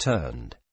turned.